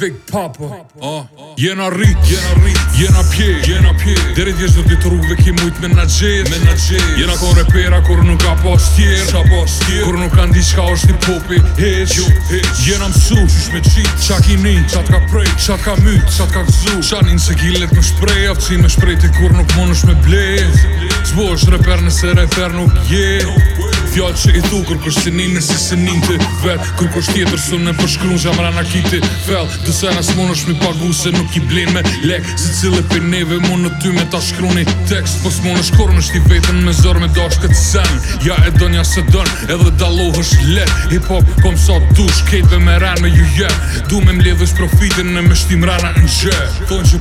Big Papa oh. Jena rrit, jena rrit, jena pjek, jena pjek Dere djesht do ditë rrugë ki mujt me na gjith, me na gjith Jena kon repera kur nuk ka pas tjer, qa pas tjer Kur nuk ka ndi qka është i popi, heq, jo, Jena msu, qysh me qit, qa ki nin, qa t'ka prej, qa t'ka myt, qa t'ka gzu Qa nin se gillet me shprej, avqin me shprej ti kur nuk monësh me blej Zbo është reper nëse refer nuk jet, fjallë që i thu kur kësht si nini si si të vetë kur kësht tjetër së në përshkrun zha mra kiti fell të sen as është mi pagu se nuk i blen me lek si cilë për neve mon në ty me ta shkruni tekst pos mon është kur në shti vetën me zërë me dashë këtë sen ja e don ja se don edhe dalloh është letë hip hop kom sa dush kejtëve me ranë me ju je du me mledhësh profitin në me shtim rana në gje thonë që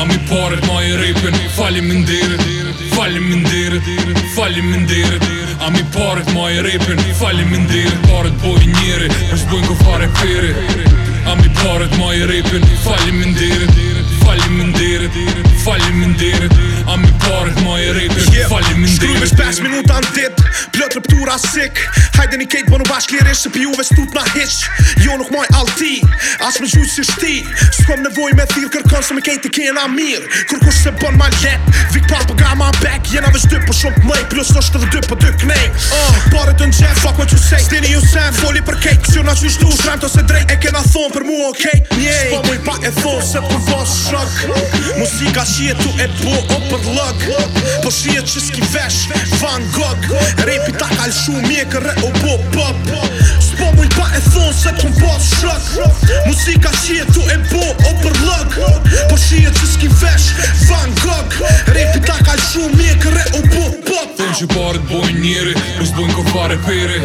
a mi parët i falim në derit Falim ndirë, falim ndirë A mi parët ma po i repin Falim ndirë, parët boj njëri Për shbojnë ko fare përri A mi parët ma i repin Falim ndirë, falim ndirë Falim ndirë, a mi parët ma i repin Falim ndirë yeah. Shkrujmë 5 minuta në dit Plët rëptura sik Hajde një kejt bënu bashk lirish Se pi uve stut na hish Jo nuk maj alti As me gjujtë si shti Së nevoj me thirë kërkon Se me kejt i kena mirë Kërkush se bën ma let Vik par për Jena veç po dy për po shumë mëj Plus në shkë dy për dy knej uh, Pare të nxef Fuck what you say Stini ju sem Foli për kejt Kësion na që shtu Shrem të se drejt E kena thonë për mu ok Njej Spa mu pa e thonë Se për vos shrug Musika shie tu e bu O për lëg Po shie që s'ki vesh Van Gogh Repi ta kal shumë Mie kërre o bu pop Spa mu i pa e thonë Se për vos shrug Musika shie tu e bu O për lëg Po shie që s'ki vesh Van Gogh Rapi që parët bojnë njëri Nësë bojnë kër fare pere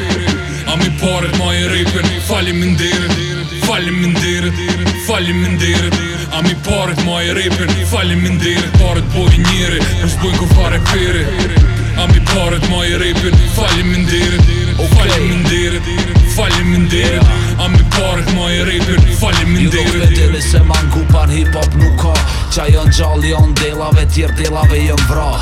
A mi parët ma e repen Falim në ndere Falim në ndere Falim në ndere A mi parët ma e repen Falim në ndere Parët bojnë njëri Nësë bojnë kër fare pere A mi parët ma e repen Falim në ndere Falim në ndere Falim në ndere A mi parët ma e repen Falim në ndere Jo këve dhe dhe se mangu par hip hop nuk ka Qa janë gjalli janë dela tjerë dilave jëm vra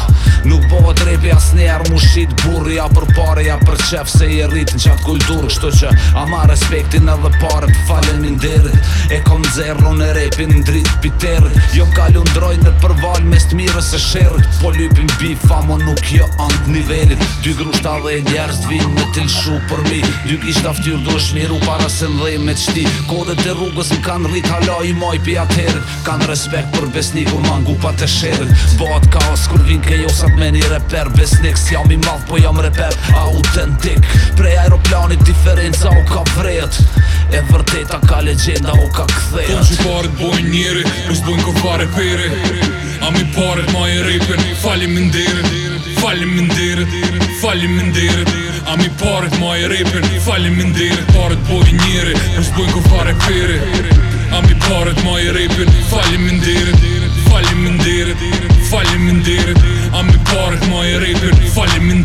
Nuk po vëtë repi asni erë mu shqit burri A për pare ja për qef se i rritin qat kulturë Kështu që a ma respektin edhe pare të falen min derit E kom në zerru në repin në drit piterit Jo ka lundrojt në të përval mes të mirës e shërët Po lypin bi fa mo nuk jo antë nivelit Dy grushta dhe njerës të vinë me t'il shu për mi Dy kisht aftyr du është para se në dhej me qti Kodet e rrugës më kanë rrit halaj i maj pi atërit Kanë respekt për besni mangu pa të shërët Bëhat kaos kur vin ke josat me një reper Besnik si jam i madh po jam reper autentik Prej aeroplani diferenca u ka vrejt E vërteta ka legjenda u ka kthejt Kom që parët bojnë njeri, mës bojnë kërfare peri A mi parët ma i rejpen, falim më Falim më falim më ndirët A mi parët ma i rejpen, falim më ndirët Parët bojnë njeri, mës bojnë kërfare peri A mi parët ma i rejpen, falim më Falim më ndire Falim më ndire A me parët ma e rejtër Falim më